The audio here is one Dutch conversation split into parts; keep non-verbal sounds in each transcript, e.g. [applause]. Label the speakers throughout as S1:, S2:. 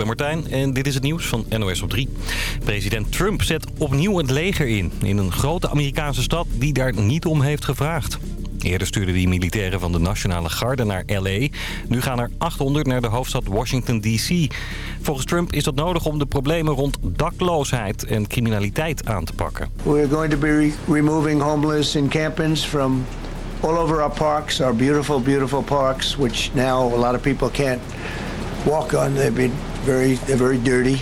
S1: ben Martijn en dit is het nieuws van NOS op 3. President Trump zet opnieuw het leger in, in een grote Amerikaanse stad die daar niet om heeft gevraagd. Eerder stuurden die militairen van de Nationale Garde naar L.A. Nu gaan er 800 naar de hoofdstad Washington D.C. Volgens Trump is dat nodig om de problemen rond dakloosheid en criminaliteit aan te pakken.
S2: We're going to be removing homeless encampments from all over our parks, our beautiful, beautiful parks, which now a lot of people can't walk on. They've been very, very dirty.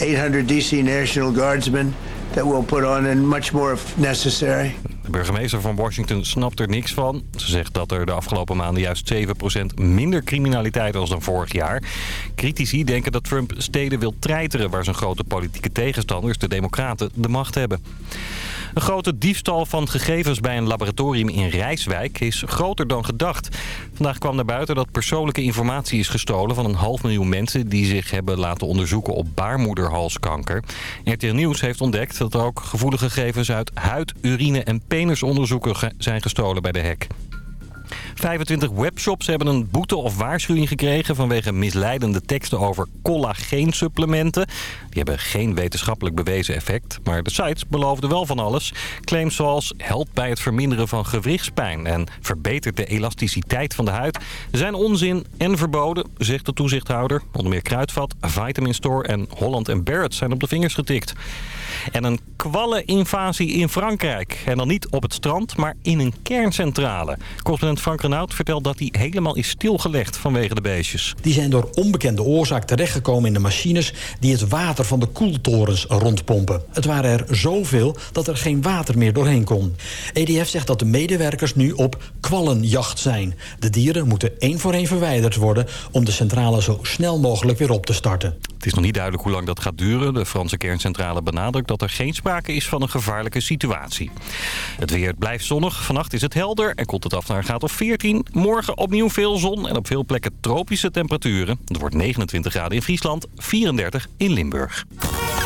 S2: 800 D.C. National Guardsmen that we'll put on and much more if necessary.
S1: De burgemeester van Washington snapt er niks van. Ze zegt dat er de afgelopen maanden juist 7% minder criminaliteit was dan vorig jaar. Critici denken dat Trump steden wil treiteren... waar zijn grote politieke tegenstanders, de democraten, de macht hebben. Een grote diefstal van gegevens bij een laboratorium in Rijswijk is groter dan gedacht. Vandaag kwam naar buiten dat persoonlijke informatie is gestolen van een half miljoen mensen die zich hebben laten onderzoeken op baarmoederhalskanker. RTL Nieuws heeft ontdekt dat er ook gevoelige gegevens uit huid, urine en penisonderzoeken zijn gestolen bij de hek. 25 webshops hebben een boete of waarschuwing gekregen... vanwege misleidende teksten over collageensupplementen. Die hebben geen wetenschappelijk bewezen effect. Maar de sites beloofden wel van alles. Claims zoals helpt bij het verminderen van gewrichtspijn... en verbetert de elasticiteit van de huid... zijn onzin en verboden, zegt de toezichthouder. Onder meer Kruidvat, Vitamin Store en Holland Barrett zijn op de vingers getikt. En een kwalleninvasie in Frankrijk. En dan niet op het strand, maar in een kerncentrale. Correspondent Frank Renaud vertelt dat die helemaal is stilgelegd vanwege de beestjes.
S3: Die zijn door onbekende oorzaak terechtgekomen in de machines... die het water van de koeltorens rondpompen. Het waren er zoveel dat er geen water meer doorheen kon. EDF zegt dat de medewerkers nu op kwallenjacht zijn. De dieren moeten één voor één verwijderd worden... om de centrale zo snel mogelijk weer op te starten.
S1: Het is nog niet duidelijk hoe lang dat gaat duren. De Franse kerncentrale benadrukt dat er geen sprake is van een gevaarlijke situatie. Het weer blijft zonnig. Vannacht is het helder en komt het af naar een graad of 14. Morgen opnieuw veel zon en op veel plekken tropische temperaturen. Het wordt 29 graden in Friesland, 34 in Limburg.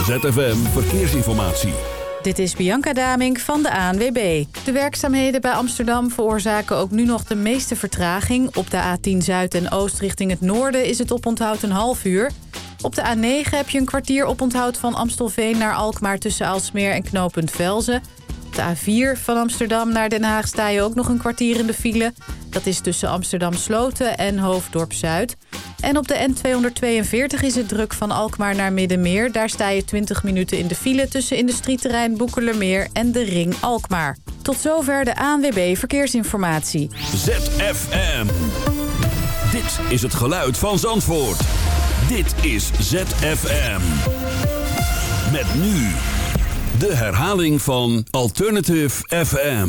S4: ZFM Verkeersinformatie.
S5: Dit is Bianca Damink van de ANWB. De werkzaamheden bij Amsterdam veroorzaken ook nu nog de meeste vertraging. Op de A10 Zuid en Oost richting het noorden is het oponthoud een half uur. Op de A9 heb je een kwartier oponthoud van Amstelveen naar Alkmaar... tussen Aalsmeer en knooppunt Velzen. Op de A4 van Amsterdam naar Den Haag sta je ook nog een kwartier in de file. Dat is tussen Amsterdam Sloten en Hoofddorp Zuid. En op de N242 is het druk van Alkmaar naar Middenmeer. Daar sta je 20 minuten in de file tussen industrieterrein Boekerlermeer en de Ring Alkmaar. Tot zover de ANWB Verkeersinformatie.
S4: ZFM. Dit is het geluid van Zandvoort. Dit is ZFM. Met nu de herhaling van Alternative FM.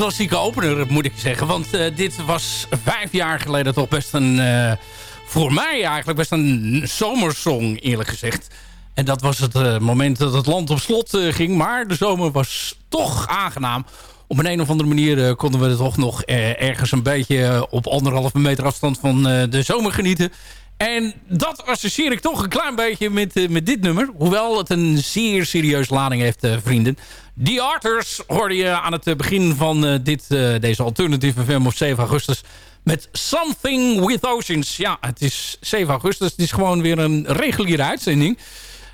S6: Klassieke opener, moet ik zeggen. Want dit was vijf jaar geleden toch best een... voor mij eigenlijk best een zomersong, eerlijk gezegd. En dat was het moment dat het land op slot ging. Maar de zomer was toch aangenaam op een, een of andere manier konden we toch nog ergens een beetje op anderhalve meter afstand van de zomer genieten. En dat associeer ik toch een klein beetje met, met dit nummer. Hoewel het een zeer serieus lading heeft, vrienden. The Arters hoorde je aan het begin van uh, dit, deze Alternative FM op 7 augustus. Met Something with Oceans. Ja, het is 7 augustus. Het is gewoon weer een reguliere uitzending.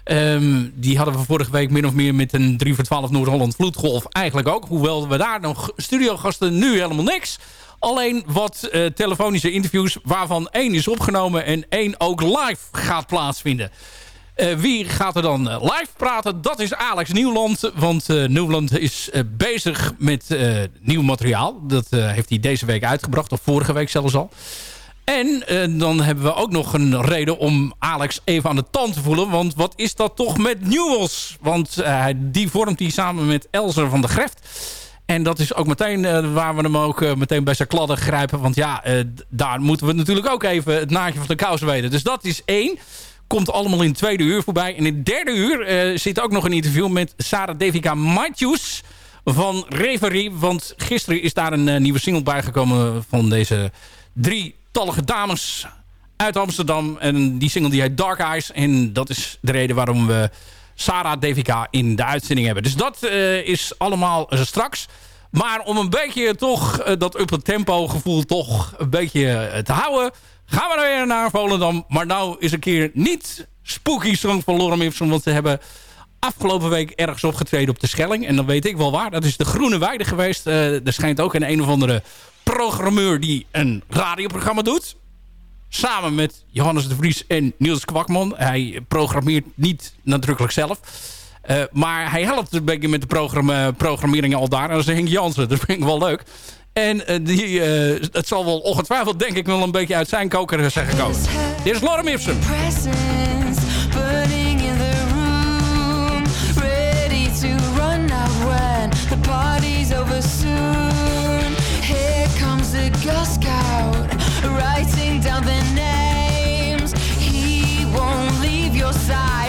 S6: Um, die hadden we vorige week min of meer met een 3 voor 12 Noord-Holland vloedgolf eigenlijk ook. Hoewel we daar nog studiogasten nu helemaal niks... Alleen wat uh, telefonische interviews waarvan één is opgenomen en één ook live gaat plaatsvinden. Uh, wie gaat er dan uh, live praten? Dat is Alex Nieuwland. Want Nieuwland is bezig met nieuw materiaal. Dat heeft hij deze week uitgebracht. Of vorige week zelfs al. En dan hebben we ook nog een reden om Alex even aan de tand te voelen. Want wat is dat toch met Newells? Want die vormt hij samen met Elzer van de Greft. En dat is ook meteen waar we hem ook meteen bij zijn kladden grijpen. Want ja, daar moeten we natuurlijk ook even het naadje van de kous weten. Dus dat is één. Komt allemaal in het tweede uur voorbij. En in het derde uur zit ook nog een interview met Sarah Devika Matthews van Reverie. Want gisteren is daar een nieuwe single bijgekomen van deze drietallige dames uit Amsterdam. En die single die heet Dark Eyes. En dat is de reden waarom we Sarah Devika in de uitzending hebben. Dus dat uh, is allemaal straks. Maar om een beetje toch dat up tempo gevoel toch een beetje te houden... gaan we weer naar Volendam. Maar nou is een keer niet Spooky Song van Lorem Ipsum. Want ze hebben afgelopen week ergens opgetreden op de Schelling. En dan weet ik wel waar. Dat is de Groene Weide geweest. er schijnt ook een een of andere programmeur die een radioprogramma doet samen met Johannes de Vries en Niels Kwakman. Hij programmeert niet nadrukkelijk zelf. Uh, maar hij helpt een beetje met de program programmering al daar. En dat is Henk Jansen. Dat vind ik wel leuk. En uh, die, uh, het zal wel ongetwijfeld denk ik wel een beetje uit zijn koker zijn gekomen. Dit is Lorem Ipsum. Girl Scout writing down the names. He won't leave your side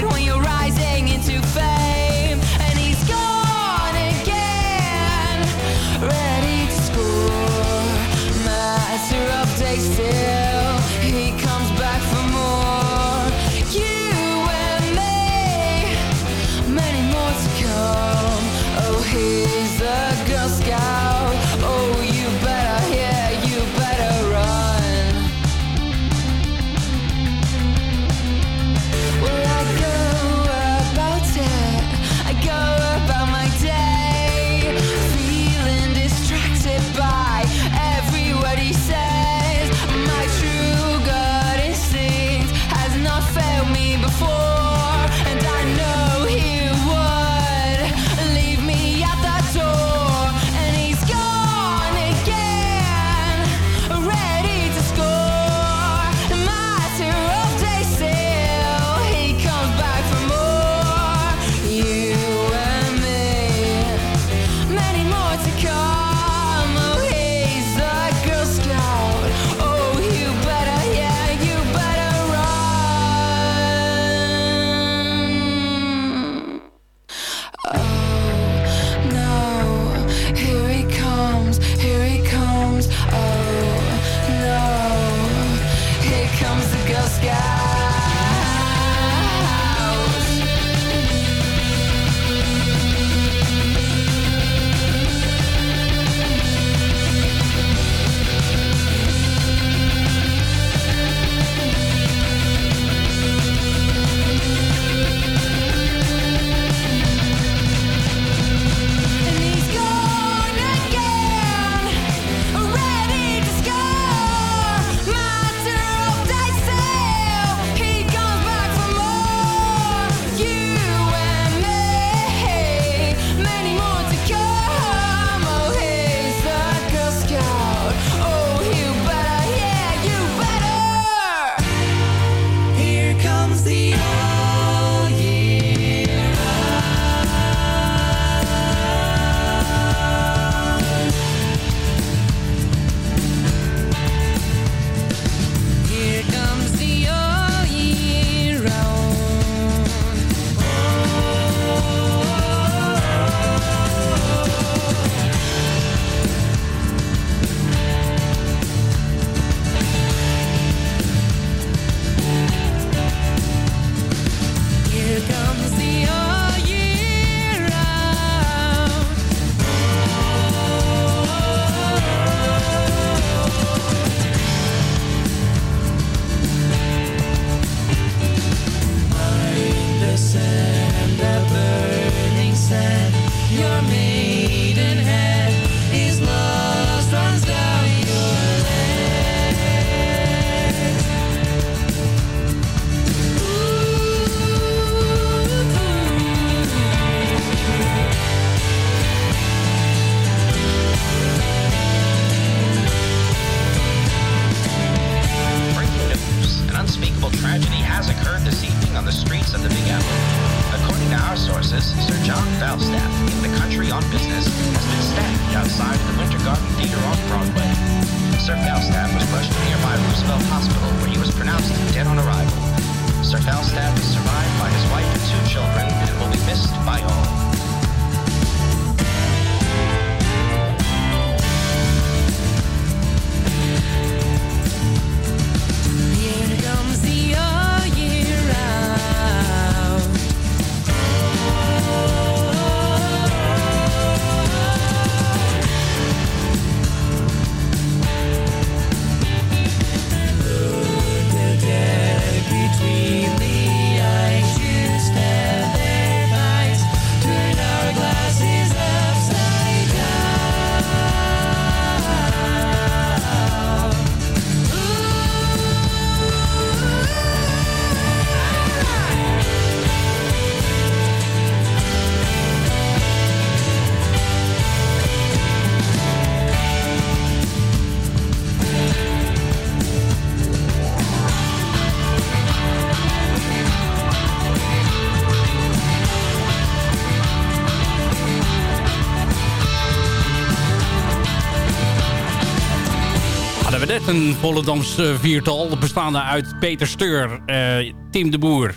S6: een Volendams eh, viertal. Bestaande uit Peter Steur, uh, Tim de Boer,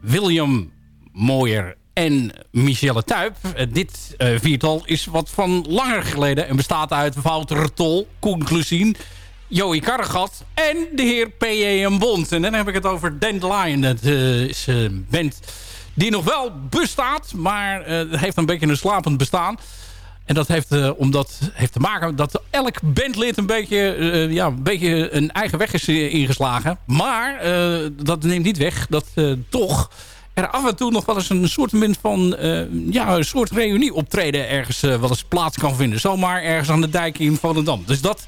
S6: William Mooier en Michelle Tuyp. Uh, dit viertal is wat van langer geleden en bestaat uit Wouter Tol, Koen Klusien, Joey Karregat en de heer P.J.M. Bond. En dan heb ik het over Dandelion. Dat is een band die nog wel bestaat, maar heeft een beetje een slapend bestaan. En dat heeft, uh, omdat, heeft te maken dat elk bandlid een beetje, uh, ja, een beetje een eigen weg is ingeslagen. Maar uh, dat neemt niet weg dat toch er af en toe nog wel eens een soort van ja, een soort reunie optreden ergens wel eens plaats kan vinden. Zomaar ergens aan de dijk in Volendam. Dus dat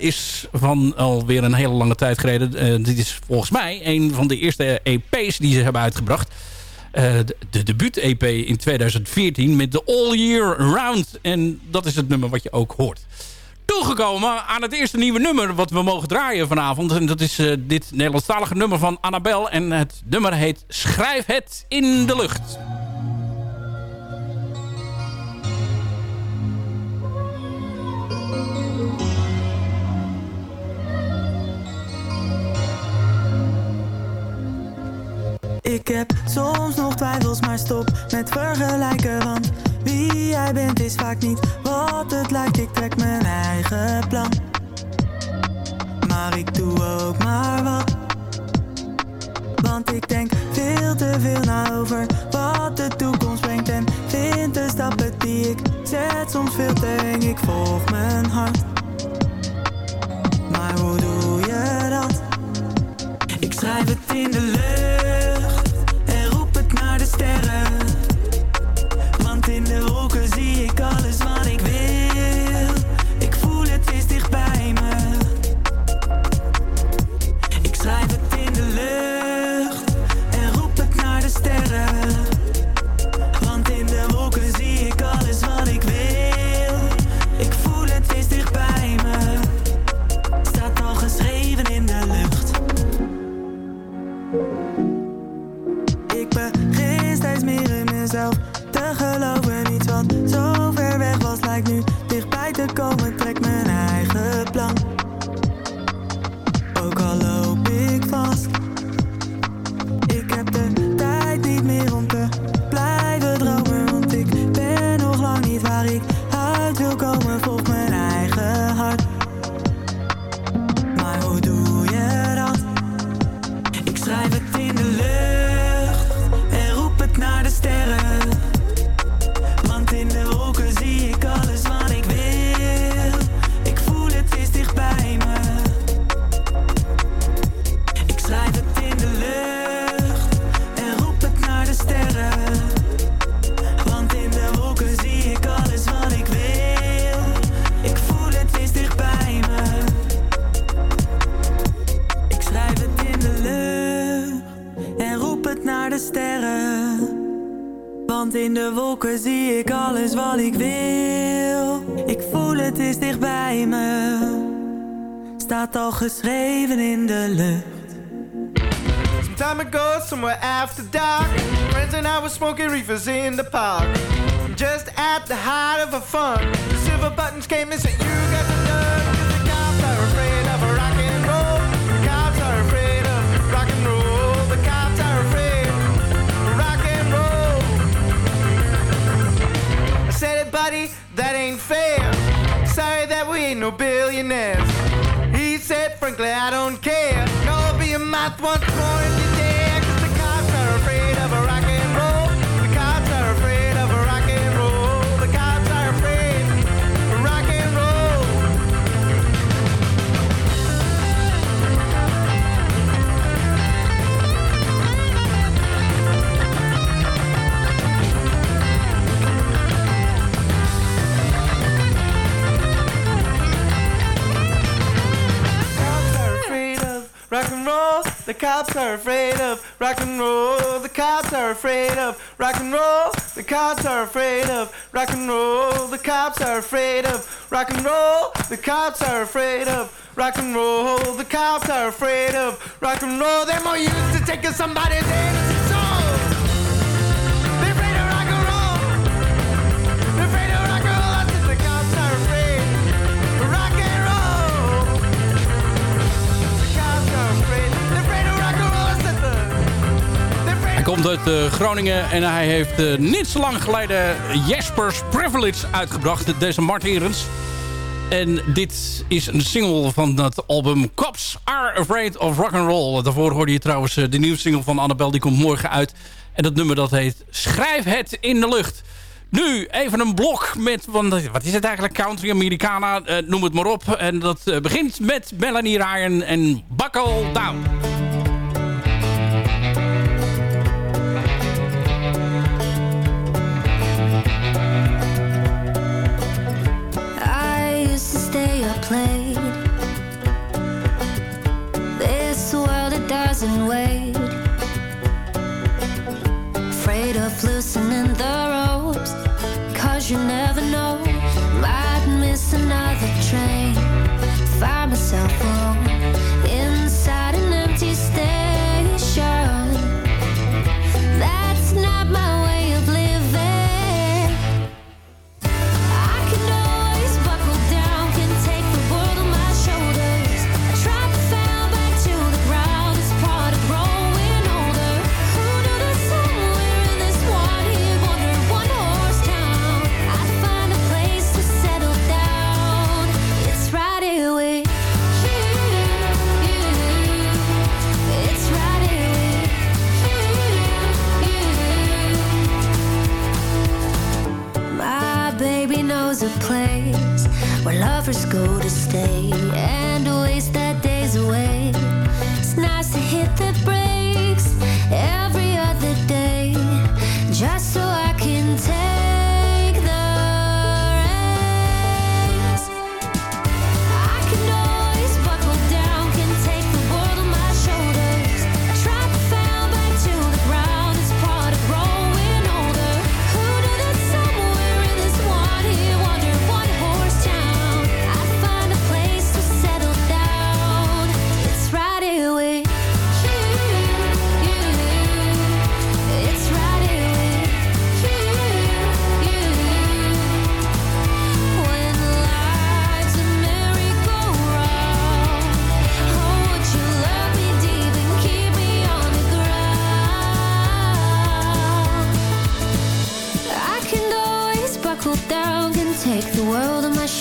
S6: is van alweer een hele lange tijd geleden. dit is volgens mij een van de eerste EP's die ze hebben uitgebracht. Eh, de, de debuut-EP in 2014 met de All Year Round. En dat is het nummer wat je ook hoort. Toegekomen aan het eerste nieuwe nummer wat we mogen draaien vanavond. En dat is uh, dit Nederlandstalige nummer van Annabel. En het nummer heet Schrijf het in de lucht.
S7: Ik heb soms nog twijfels, maar stop met vergelijken. Want wie jij bent is vaak niet wat het lijkt. Ik trek mijn eigen plan. Maar ik doe ook maar wat. Want ik denk veel te veel na over wat de toekomst brengt. En vind de stappen die ik zet soms veel te eng. Ik volg mijn hart. Maar hoe doe je dat? Ik schrijf het in de lucht geschreven in de lucht.
S8: Some time ago, somewhere after dark, friends and I were smoking reefers in the park. Just at the height of our fun, the silver buttons came and said, "You got done." 'cause the cops are afraid of rock and roll. The cops are afraid of rock and roll. The cops are afraid of rock and roll. I said it, buddy, that ain't fair. Sorry that we ain't no billionaires. Frankly, I don't care. No, be a mouth once more The cops are afraid of rock and roll. The cops are afraid of rock and roll. The cops are afraid of rock and roll. The cops are afraid of rock and roll. The cops are afraid of rock and roll. The cops are afraid of rock and roll. They're more used to taking somebody's innocent
S9: komt uit eh, Groningen en hij heeft eh, niet zo lang geleden Jasper's Privilege uitgebracht. Deze Mart. En dit is een single van dat album Cops Are Afraid of Rock and Roll. Daarvoor hoorde je trouwens eh, de nieuwe single van Annabel. Die komt morgen uit. En dat nummer dat heet Schrijf het in de lucht. Nu even een blok met, wat is het eigenlijk? Country Americana, noem het maar op. En dat begint met Melanie Ryan en Buckle Down.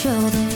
S10: shoulder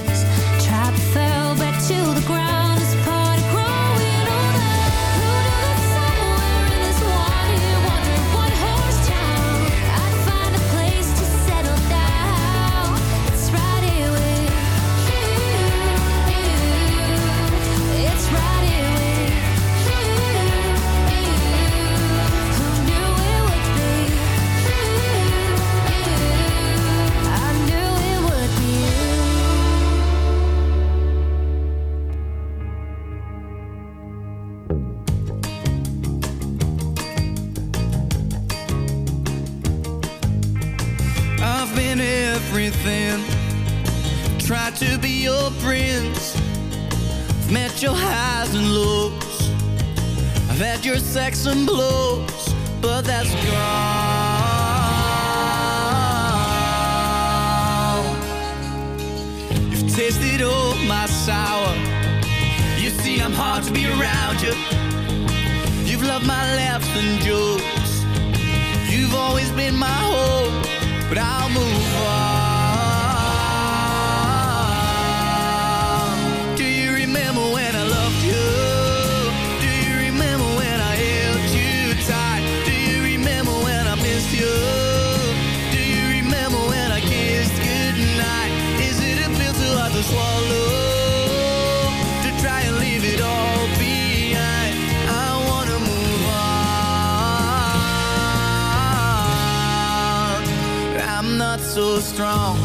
S10: I'm not so strong.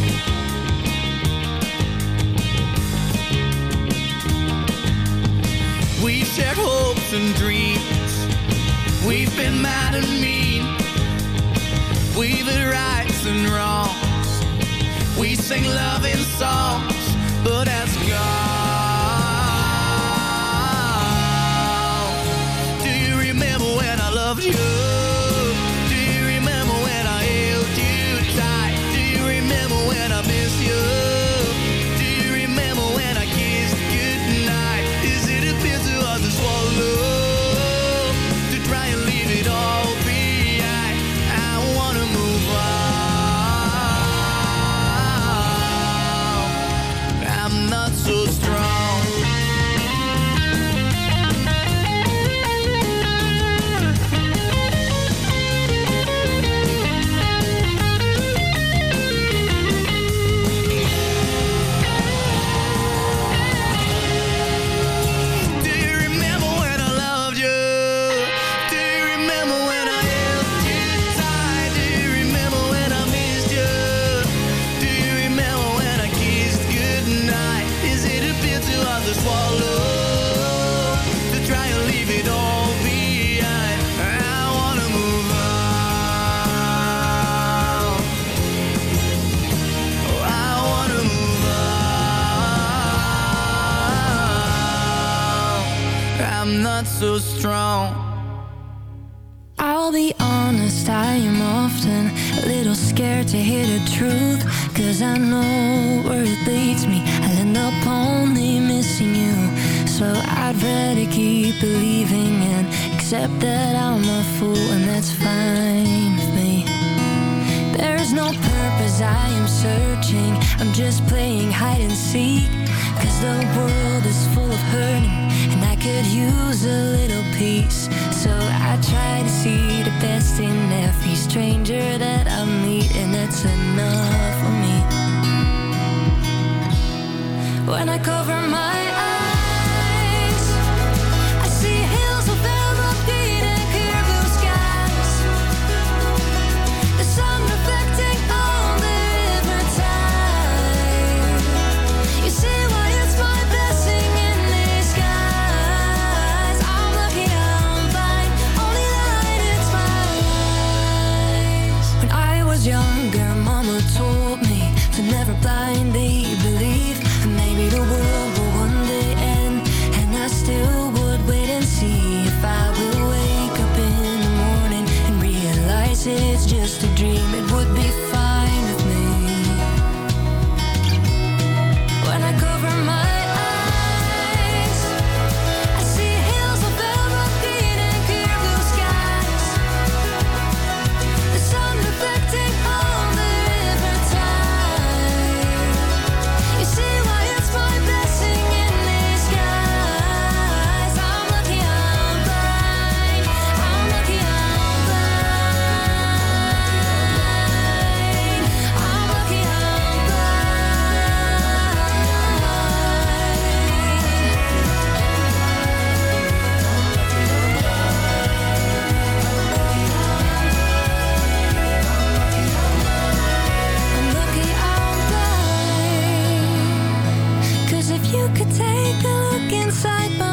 S10: We shared hopes and dreams. We've been mad and mean. We've had rights and wrongs. We sing loving songs But as God Do you remember when I loved you? so strong.
S9: I'll be honest, I am often a little scared to hear the truth Cause I know where it leads me. I'll end up only missing you. So I'd rather keep believing and accept that I'm a fool And that's fine with me. There's no purpose, I am searching. I'm just playing hide and seek Cause the world is full of hurting could use a little peace. So I try to see the best in every stranger that I meet, and that's enough for me. When I cover my Take a look inside my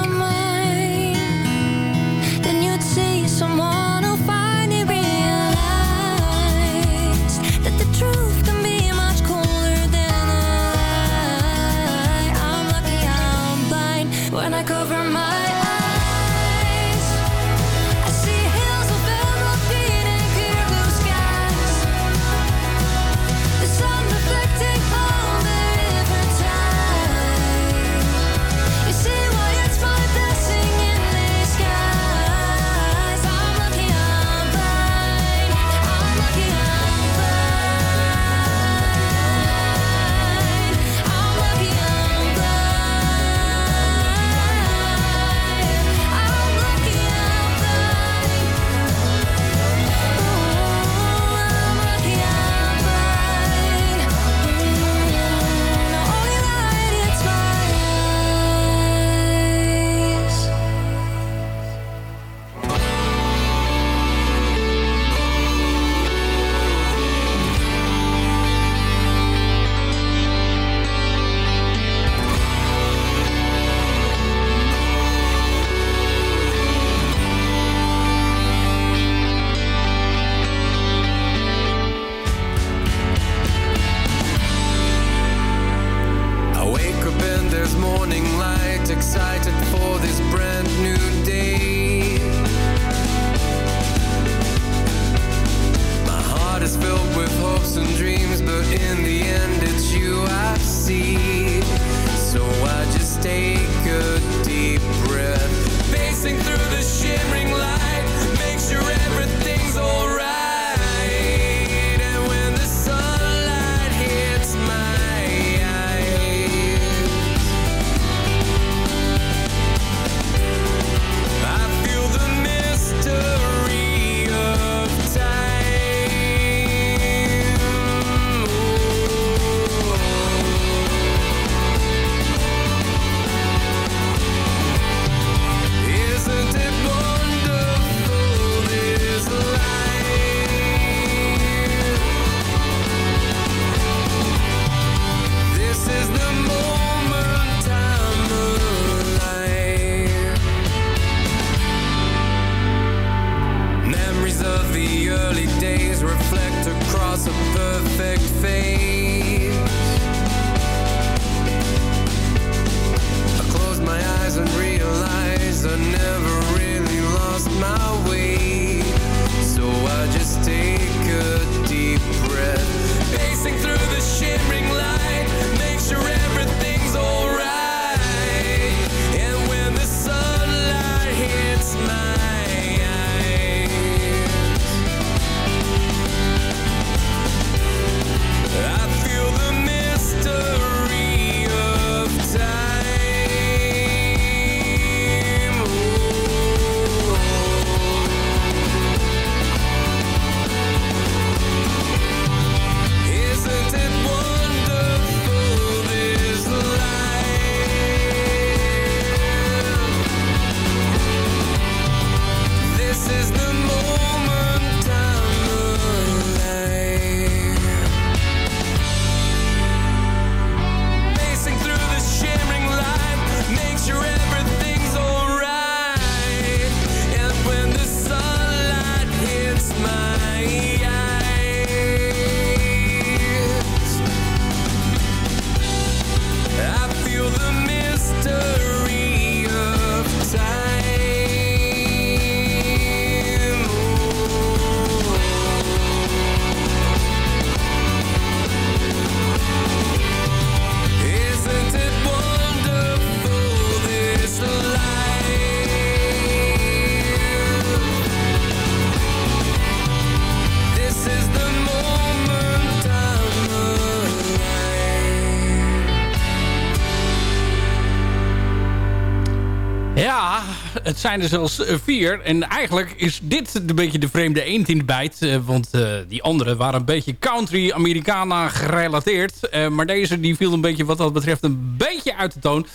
S6: het zijn er zelfs eh, vier. En eigenlijk is dit een beetje de vreemde eend in de bijt. eh, want eh, die andere waren een beetje country-Americana gerelateerd. Maar deze die viel een beetje wat dat betreft een beetje uit de toon.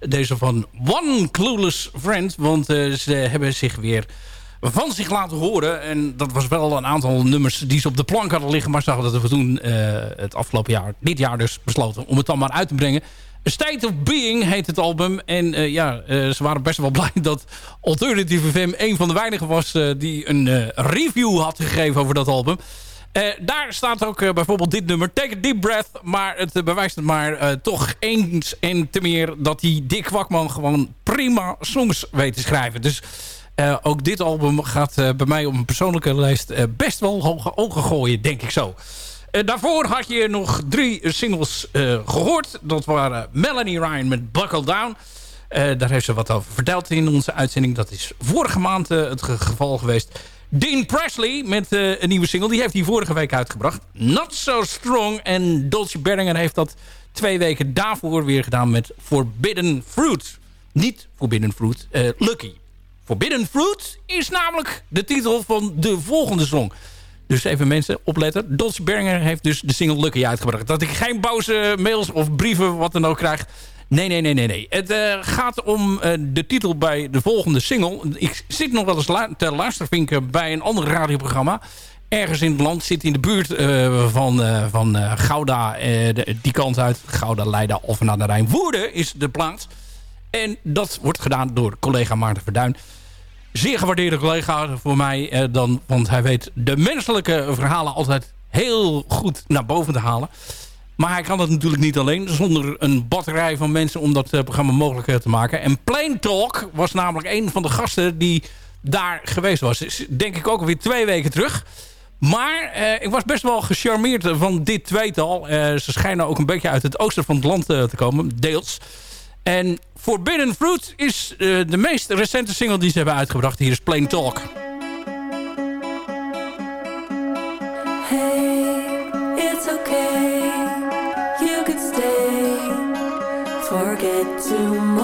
S6: Deze van One Clueless Friend. Want ze hebben zich weer van zich laten horen. En dat was wel een aantal nummers die ze op de plank hadden liggen. Maar ze hadden dat we toen het afgelopen jaar, dit jaar dus, besloten om het dan maar uit te brengen. State of Being heet het album. En eh, ja, eh, ze waren best wel [laughs] blij dat Alternative FM een van de weinigen was... eh, die een review had gegeven over dat album. Daar staat ook bijvoorbeeld dit nummer, Take a Deep Breath. Maar het bewijst het maar toch eens en te meer... dat die Dick Kwakman gewoon prima songs weet te schrijven. Dus ook dit album gaat bij mij op een persoonlijke lijst... best wel hoge ogen gooien, denk ik zo. Eh, daarvoor had je nog drie singles eh, gehoord. Dat waren Melanie Ryan met Buckle Down. Eh, daar heeft ze wat over verteld in onze uitzending. Dat is vorige maand het ge- geval geweest. Dean Presley met een nieuwe single. Die heeft hij vorige week uitgebracht. Not So Strong. En Dolce Berlinger heeft dat twee weken daarvoor weer gedaan met Forbidden Fruit. Niet Forbidden Fruit, Lucky. Forbidden Fruit is namelijk de titel van de volgende song. Dus even mensen opletten. Dolce Berlinger heeft dus de single Lucky uitgebracht. Dat ik geen boze mails of brieven wat dan ook krijg. Nee, nee, nee, nee, nee. Het eh, gaat om eh, de titel bij de volgende single. Ik zit nog wel eens lu te luistervinken bij een ander radioprogramma. Ergens in het land zit in de buurt eh, van, van Gouda, die kant uit. Gouda, Leiden of naar de Rijn. Woerden is de plaats. En dat wordt gedaan door collega Maarten Verduin zeer gewaardeerde collega voor mij. eh, dan, want hij weet de menselijke verhalen altijd heel goed naar boven te halen. Maar hij kan dat natuurlijk niet alleen. Zonder een batterij van mensen om dat eh, programma mogelijk eh, te maken. En Plain Talk was namelijk een van de gasten die daar geweest was. Denk ik ook alweer twee weken terug. Maar ik was best wel gecharmeerd van dit tweetal. Ze schijnen ook een beetje uit het oosten van het land te komen. Deels. En Forbidden Fruit is eh, de meest recente single die ze hebben uitgebracht. Hier is Plain Talk.
S11: Hey, it's okay. You could stay. Forget tomorrow.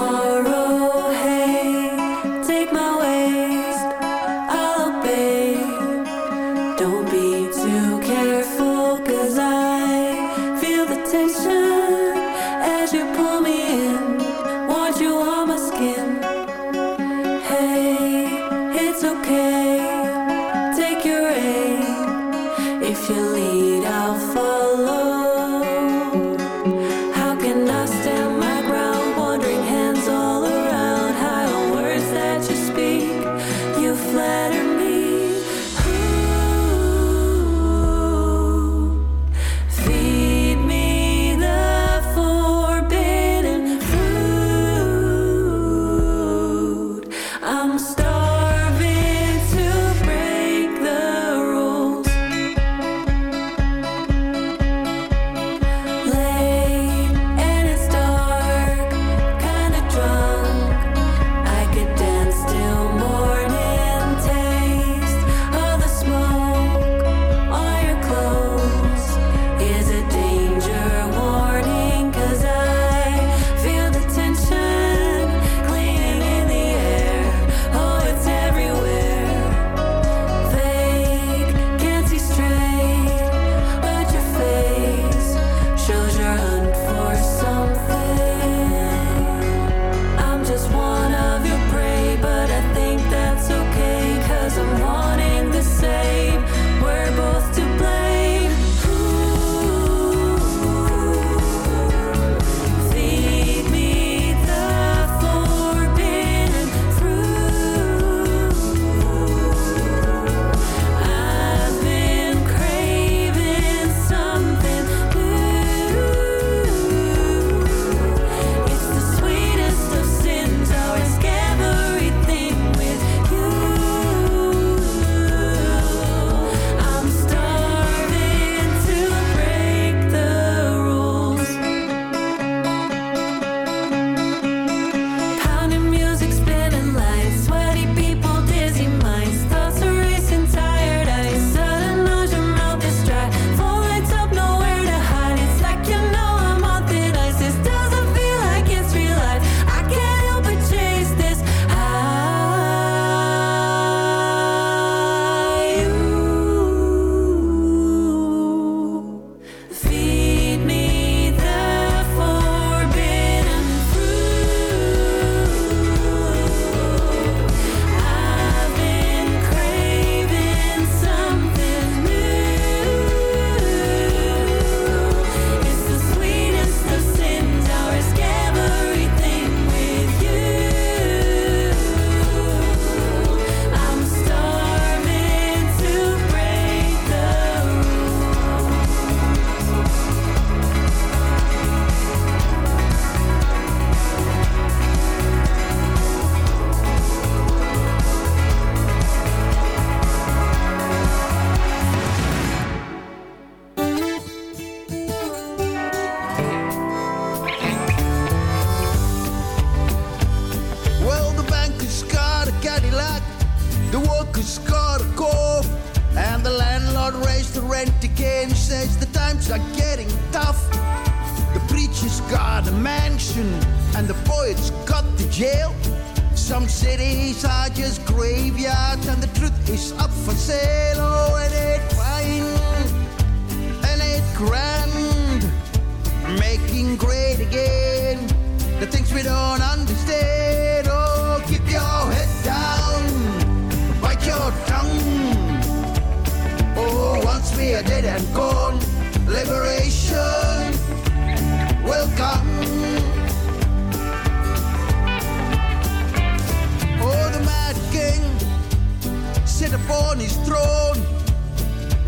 S11: on
S12: his throne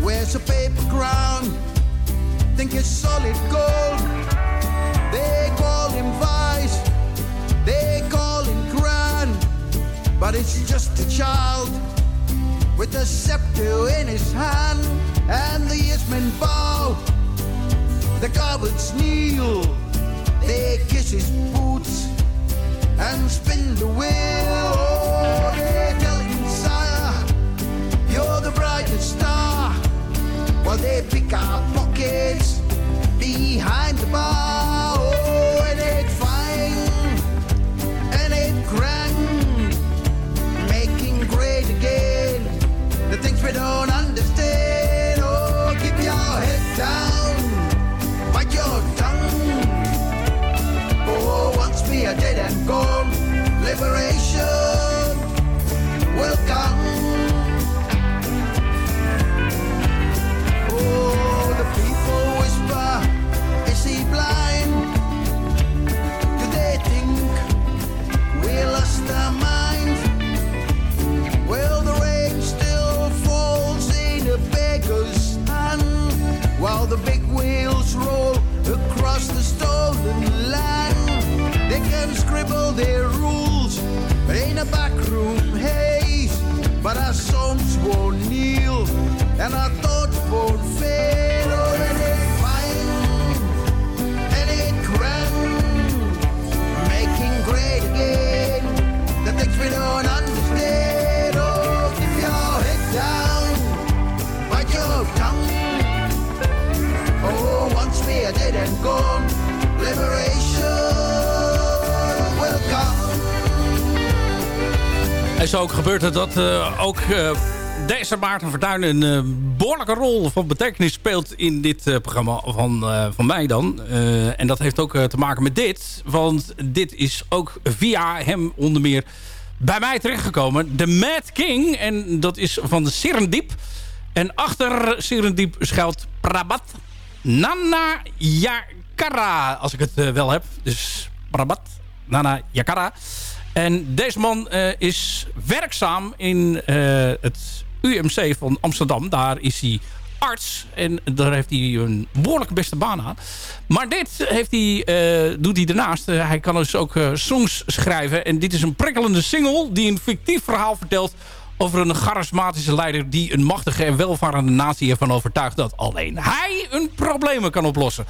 S12: wears a paper crown, think it's solid gold. They call him wise, they call him grand, but it's just a child with a scepter in his hand. And the yes bow, the goblins kneel, they kiss his boots and spin the wheel. Oh, the brightest star while they pick our pockets behind the bar. Oh, and it fine and it grand, making great again the things we don't understand. Oh, keep your head down, bite your tongue. Oh, once we are dead and gone, liberation will come. know their rules in a backroom haze. But our songs won't kneel and our thoughts won't fail. Oh, it ain't fine, it ain't grand, making great again the things we don't
S6: understand. Zo ook gebeurt het dat eh, ook eh, deze Maarten Verduin een eh, behoorlijke rol van betekenis speelt in dit programma van, van mij dan. En dat heeft ook te maken met dit. Want dit is ook via hem onder meer bij mij terechtgekomen. De Mad King. En dat is van de Serendip. En achter Serendip schuilt Prabat Nana Yakara. Als ik het wel heb. Dus Prabat Nana Yakara. En deze man eh, is werkzaam in eh, het UMC van Amsterdam. Daar is hij arts. En daar heeft hij een behoorlijk beste baan aan. Maar dit heeft hij, eh, doet hij daarnaast. Hij kan dus ook songs schrijven. En dit is een prikkelende single die een fictief verhaal vertelt... over een charismatische leider die een machtige en welvarende natie ervan overtuigt... dat alleen hij hun problemen kan oplossen.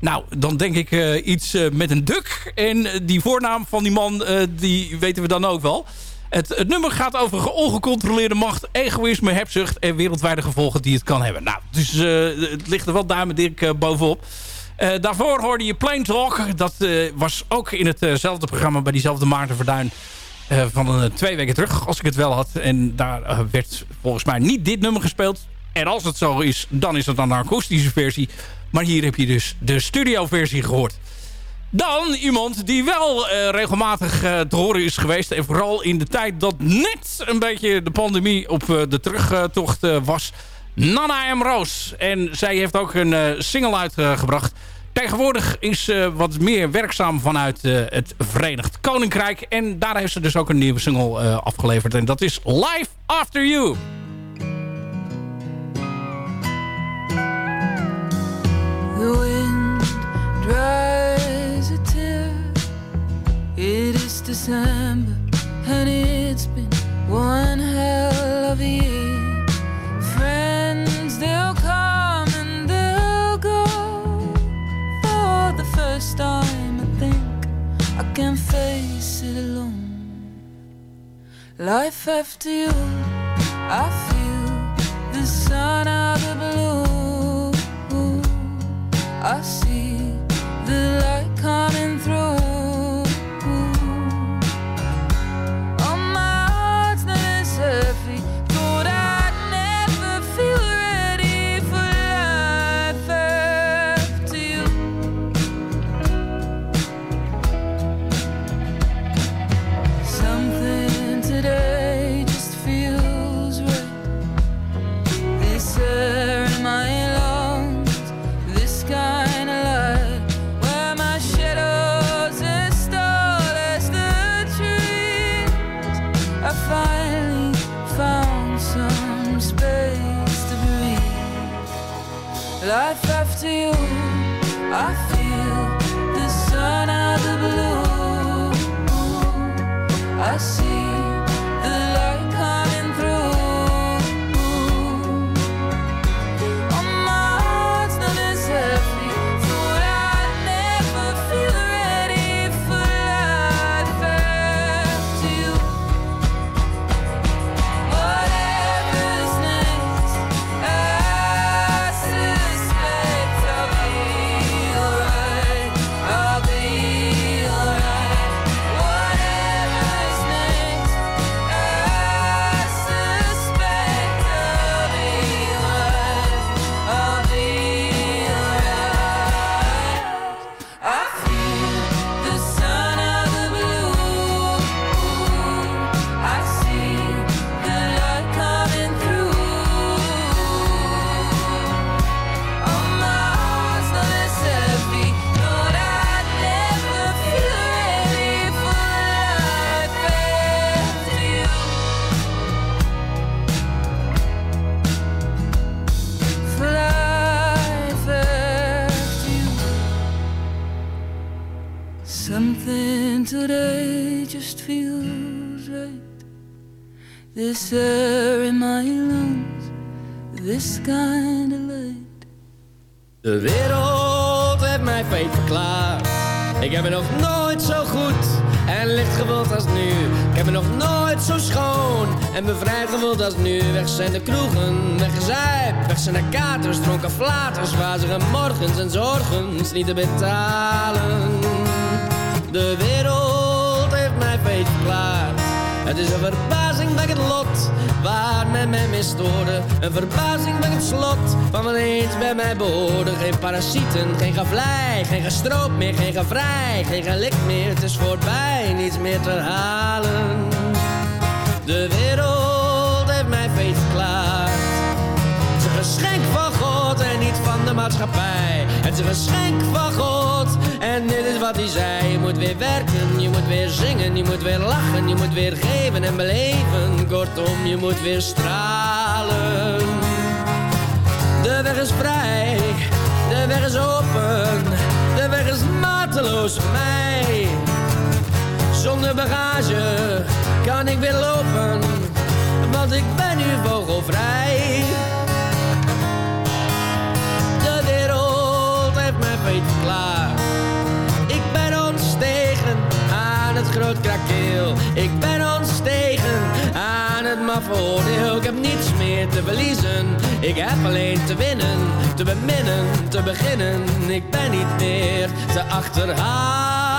S6: Nou, dan denk ik eh, iets eh, met een duk. En eh, die voornaam van die man, die weten we dan ook wel. Het, het nummer gaat over ongecontroleerde macht, egoïsme, hebzucht... en wereldwijde gevolgen die het kan hebben. Nou, dus het ligt er wel duimendik uh, bovenop. Daarvoor hoorde je Plain Talk. Dat was ook in hetzelfde programma bij diezelfde Maarten Verduin... van een, twee weken terug, als ik het wel had. En daar werd volgens mij niet dit nummer gespeeld. En als het zo is, dan is het dan een akoestische versie. Maar hier heb je dus de studioversie gehoord. Dan iemand die wel eh, regelmatig eh, te horen is geweest. En vooral in de tijd dat net een beetje de pandemie op eh, de terugtocht was. Nana M. Roos. En zij heeft ook een single uitgebracht. Tegenwoordig is ze wat meer werkzaam vanuit het Verenigd Koninkrijk. En daar heeft ze dus ook een nieuwe single afgeleverd. En dat is Life After You.
S13: The wind dries a tear. It is December, and it's been one hell of a year. Friends, they'll come and they'll go. For the first time, I think I can face it alone. Life after you, I feel the sun out the blue. I see the light coming through.
S14: Flaters, wazige morgens en zorgens niet te betalen. De wereld heeft mij feit verklaard. Het is een verbazing bij het lot waar men mij misstoorde. Een verbazing bij het slot van wat eens bij mij behoorde. Geen parasieten, geen gevlei, geen gestroop meer, geen gevrij, geen gelik meer. Het is voorbij, niets meer te halen. De wereld en niet van de maatschappij. Het is een geschenk van God en dit is wat hij zei. Je moet weer werken, je moet weer zingen, je moet weer lachen, je moet weer geven en beleven. Kortom, je moet weer stralen. De weg is vrij, de weg is open, de weg is mateloos mij. Zonder bagage kan ik weer lopen, want ik ben nu vogelvrij. Ik ben ontstegen aan het groot krakeel. Ik ben ontstegen aan het maffe oordeel. Ik heb niets meer te verliezen. Ik heb alleen te winnen, te beminnen, te beginnen. Ik ben niet meer te achterhalen.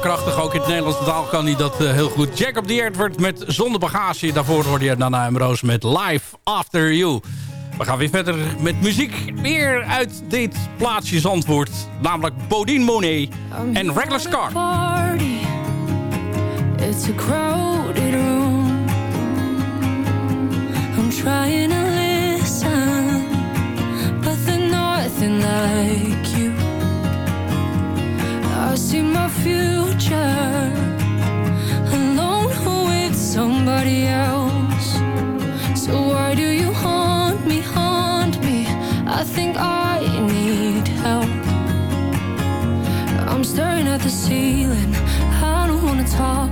S6: Krachtig. Ook in het Nederlandse taal kan hij dat eh, heel goed. Jacob de Edward met Zonder Bagage. Daarvoor hoorde je Nana en Roos met Live After You. We gaan weer verder met muziek. Weer uit dit plaatsje Zandvoort. Namelijk Bodine Monet en Reckless Car.
S9: party. It's a crowded room. I'm trying to listen, but nothing like you. I see my future alone with somebody else. So why do you haunt me, haunt me? I think I need help. I'm staring at the ceiling. I don't wanna talk,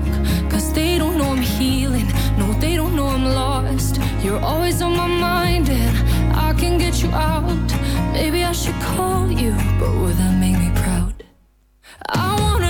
S9: cause they don't know I'm healing. No, they don't know I'm lost. You're always on my mind, and I can get you out. Maybe I should call you, but would that make me proud? I wanna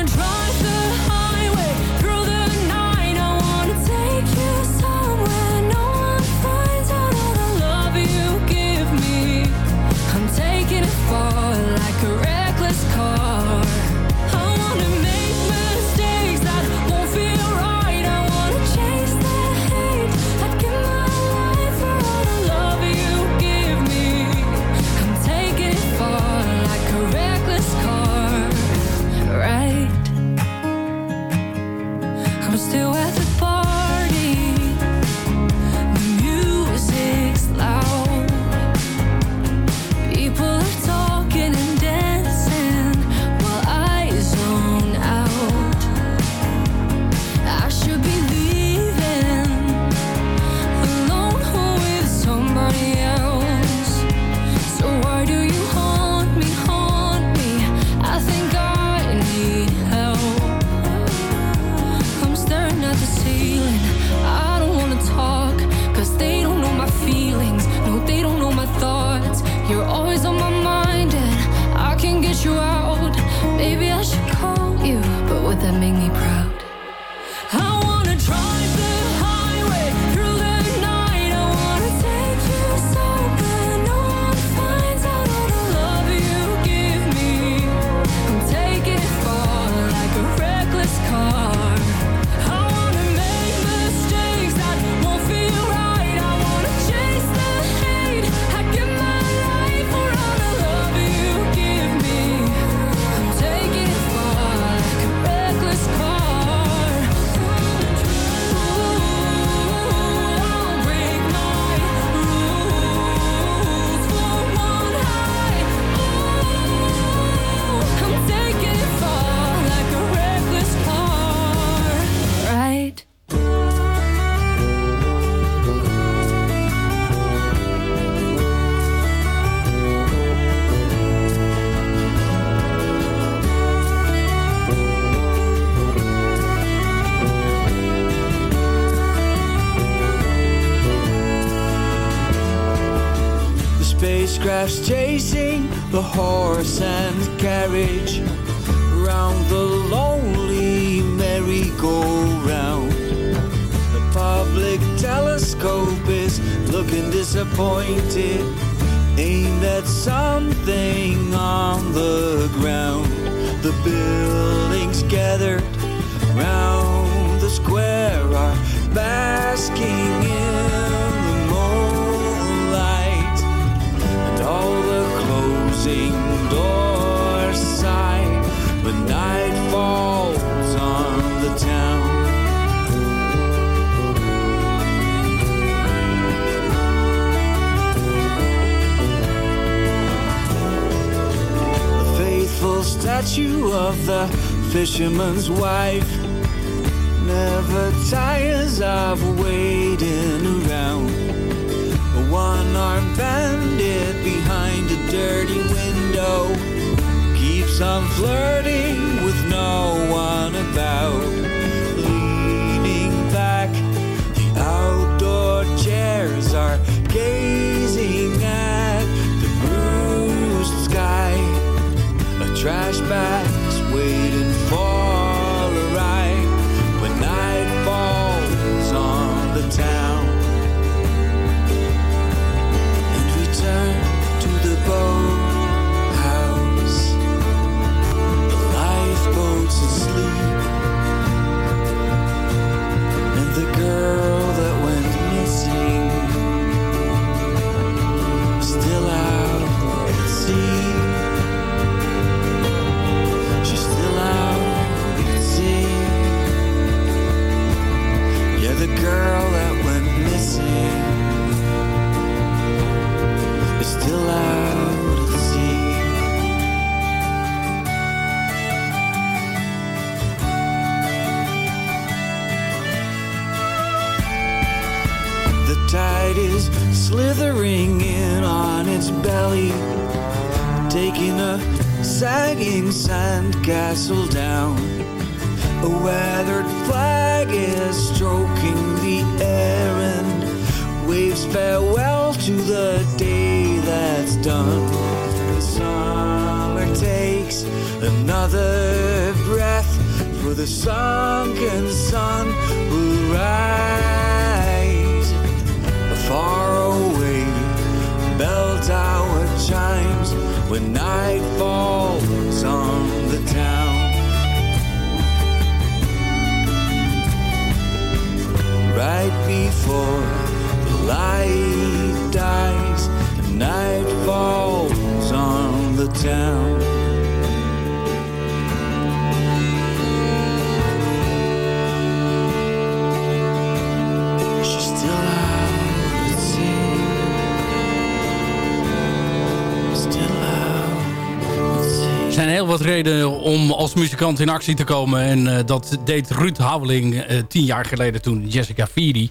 S6: Redenen om als muzikant in actie te komen. En eh, dat deed Ruud Houweling eh, tien jaar geleden toen Jessica Firi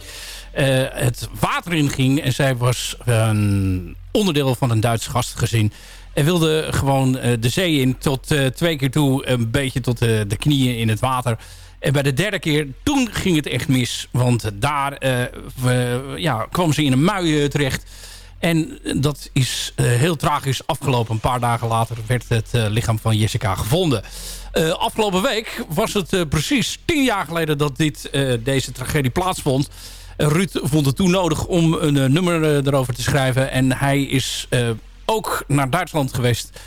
S6: eh, het water inging. En zij was een onderdeel van een Duits gastgezin. En wilde gewoon de zee in tot twee keer toe een beetje tot de knieën in het water. En bij de derde keer, toen ging het echt mis. Want daar ja, kwam ze in een mui eh, terecht. En dat is eh, heel tragisch afgelopen. Een paar dagen later werd het eh, lichaam van Jessica gevonden. Eh, afgelopen week was het precies tien jaar geleden dat dit, deze tragedie plaatsvond. Ruud vond het toen nodig om een nummer erover te schrijven. En hij is ook naar Duitsland geweest.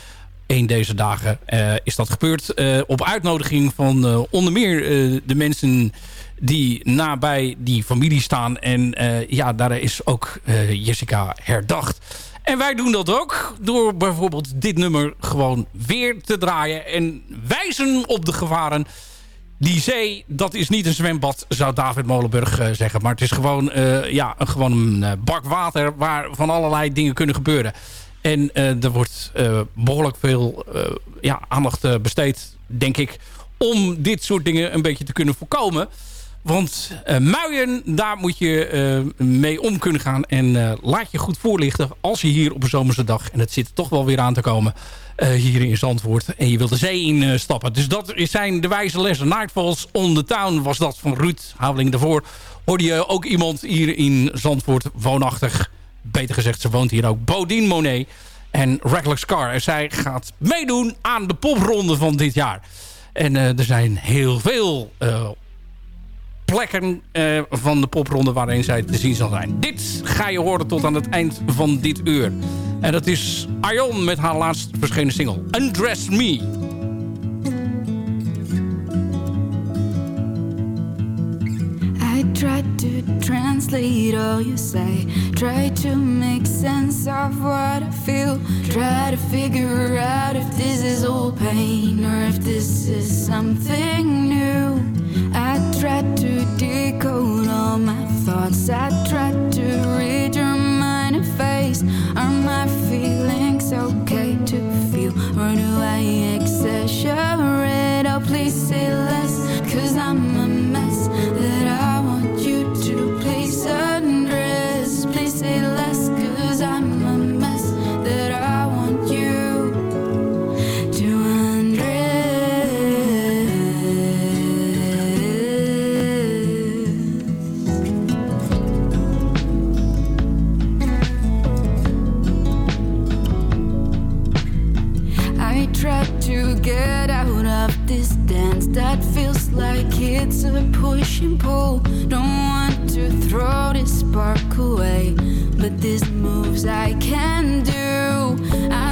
S6: Eén deze dagen is dat gebeurd. op uitnodiging van onder meer de mensen die nabij die familie staan. En eh, ja, daar is ook eh, Jessica herdacht. En wij doen dat ook door bijvoorbeeld dit nummer gewoon weer te draaien. En wijzen op de gevaren. Die zee, dat is niet een zwembad, zou David Molenburg eh, zeggen. Maar het is gewoon, ja, gewoon een bak water waar van allerlei dingen kunnen gebeuren. En er wordt eh, behoorlijk veel ja, aandacht besteed, denk ik... om dit soort dingen een beetje te kunnen voorkomen. Want eh, muien, daar moet je eh, mee om kunnen gaan. En eh, laat je goed voorlichten als je hier op een zomerse dag... en het zit toch wel weer aan te komen hier in Zandvoort... en je wilt de zee in eh, stappen. Dus dat zijn de wijze lessen. Nightfalls on the Town was dat van Ruud Haveling daarvoor. Hoorde je ook iemand hier in Zandvoort woonachtig... beter gezegd, ze woont hier ook, Bodine Monet... en Reckless Car. En zij gaat meedoen aan de popronde van dit jaar. En er zijn heel veel plekken eh, van de popronde waarin zij te zien zal zijn. Dit ga je horen tot aan het eind van dit uur. En dat is Arjon met haar laatst verschenen single Undress Me.
S15: I try to translate all you say. Try to make sense of what I feel. Try to figure out if this is all pain or if this is something new. Try to decode all my thoughts. I try to read your mind and face. Are my feelings okay to feel? Or do I exaggerate? Oh, please say less. Cause I'm that feels like it's a push and pull. Don't want to throw this spark away, but these moves I can do. I